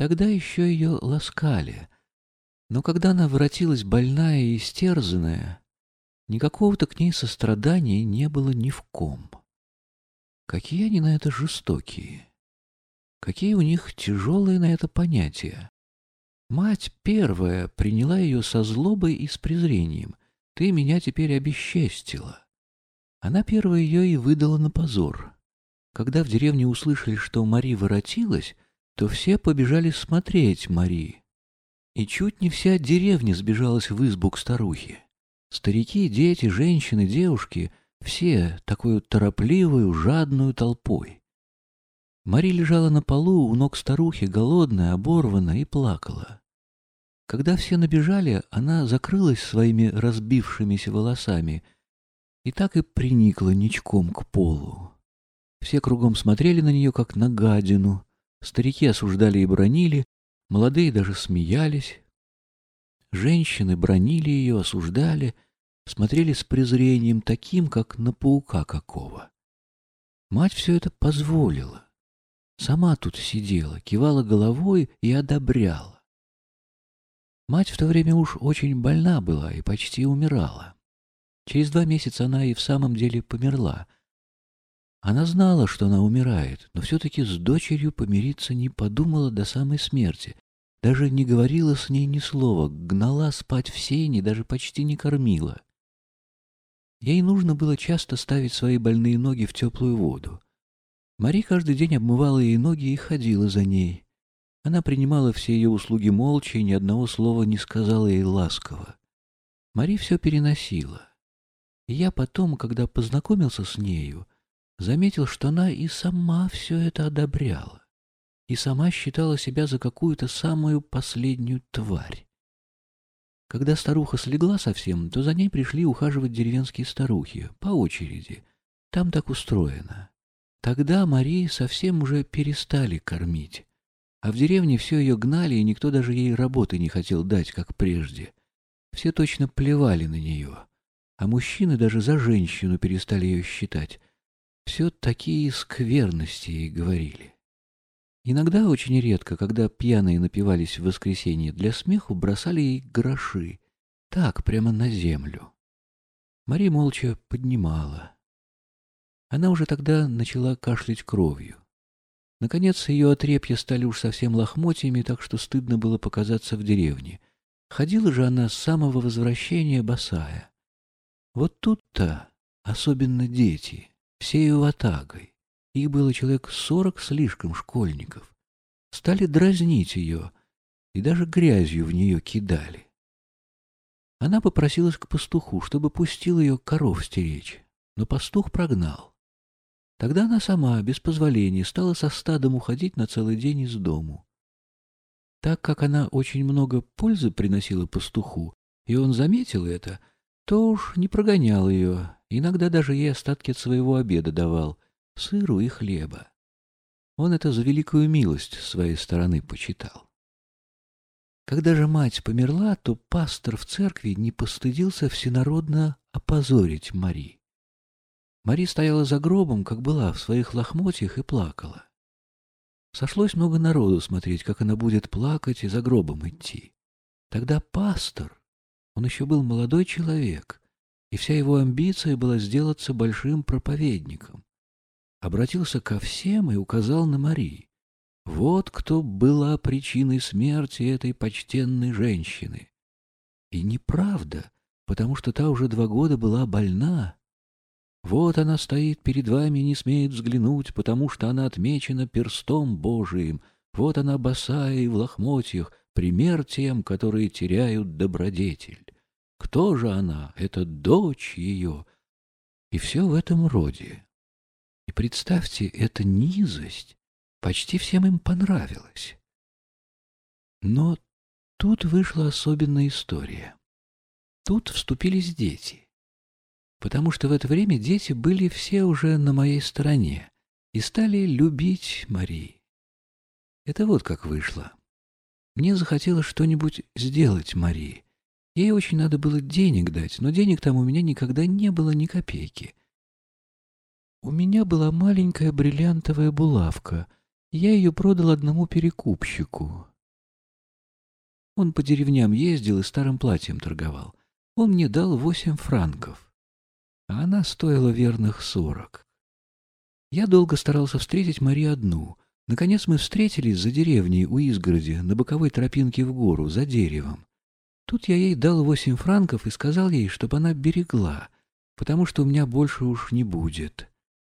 Тогда еще ее ласкали. Но когда она воротилась больная и истерзанная, никакого-то к ней сострадания не было ни в ком. Какие они на это жестокие! Какие у них тяжелые на это понятия! Мать первая приняла ее со злобой и с презрением. «Ты меня теперь обесчестила». Она первая ее и выдала на позор. Когда в деревне услышали, что Мари воротилась, то все побежали смотреть Мари. И чуть не вся деревня сбежалась в избу к старухе. Старики, дети, женщины, девушки — все такой торопливой, жадную толпой. Мари лежала на полу у ног старухи, голодная, оборванная, и плакала. Когда все набежали, она закрылась своими разбившимися волосами и так и приникла ничком к полу. Все кругом смотрели на нее, как на гадину. Старики осуждали и бронили, молодые даже смеялись. Женщины бронили ее, осуждали, смотрели с презрением таким, как на паука какого. Мать все это позволила. Сама тут сидела, кивала головой и одобряла. Мать в то время уж очень больна была и почти умирала. Через два месяца она и в самом деле померла — она знала, что она умирает, но все-таки с дочерью помириться не подумала до самой смерти. Даже не говорила с ней ни слова, гнала спать в сене, даже почти не кормила. Ей нужно было часто ставить свои больные ноги в теплую воду. Мари каждый день обмывала ей ноги и ходила за ней. Она принимала все ее услуги молча и ни одного слова не сказала ей ласково. Мари все переносила. И я потом, когда познакомился с нею, заметил, что она и сама все это одобряла, и сама считала себя за какую-то самую последнюю тварь. Когда старуха слегла совсем, то за ней пришли ухаживать деревенские старухи, по очереди. Там так устроено. Тогда Марии совсем уже перестали кормить. А в деревне все ее гнали, и никто даже ей работы не хотел дать, как прежде. Все точно плевали на нее. А мужчины даже за женщину перестали ее считать. Все такие скверности говорили. Иногда, очень редко, когда пьяные напивались в воскресенье, для смеху бросали ей гроши. Так, прямо на землю. Мария молча поднимала. Она уже тогда начала кашлять кровью. Наконец, ее отрепья стали уж совсем лохмотьями, так что стыдно было показаться в деревне. Ходила же она с самого возвращения босая. Вот тут-то особенно дети всею ватагой. Их было человек сорок слишком школьников. Стали дразнить ее и даже грязью в нее кидали. Она попросилась к пастуху, чтобы пустил ее коров стеречь, но пастух прогнал. Тогда она сама, без позволения, стала со стадом уходить на целый день из дому. Так как она очень много пользы приносила пастуху, и он заметил это, то уж не прогонял ее, иногда даже ей остатки от своего обеда давал, сыру и хлеба. Он это за великую милость своей стороны почитал. Когда же мать померла, то пастор в церкви не постыдился всенародно опозорить Мари. Мари стояла за гробом, как была, в своих лохмотьях и плакала. Сошлось много народу смотреть, как она будет плакать и за гробом идти. Тогда пастор он еще был молодой человек, и вся его амбиция была сделаться большим проповедником. Обратился ко всем и указал на Марии. Вот кто была причиной смерти этой почтенной женщины. И неправда, потому что та уже два года была больна. Вот она стоит перед вами и не смеет взглянуть, потому что она отмечена перстом Божиим. Вот она босая и в лохмотьях, пример тем, которые теряют добродетель. Кто же она? Это дочь ее. И все в этом роде. И представьте, эта низость почти всем им понравилась. Но тут вышла особенная история. Тут вступились дети. Потому что в это время дети были все уже на моей стороне и стали любить Марии. Это вот как вышло. Мне захотелось что-нибудь сделать Марии. Ей очень надо было денег дать, но денег там у меня никогда не было ни копейки. У меня была маленькая бриллиантовая булавка. Я ее продал одному перекупщику. Он по деревням ездил и старым платьем торговал. Он мне дал восемь франков, а она стоила верных сорок. Я долго старался встретить Мари одну. Наконец мы встретились за деревней у изгороди, на боковой тропинке в гору, за деревом. Тут я ей дал восемь франков и сказал ей, чтобы она берегла, потому что у меня больше уж не будет.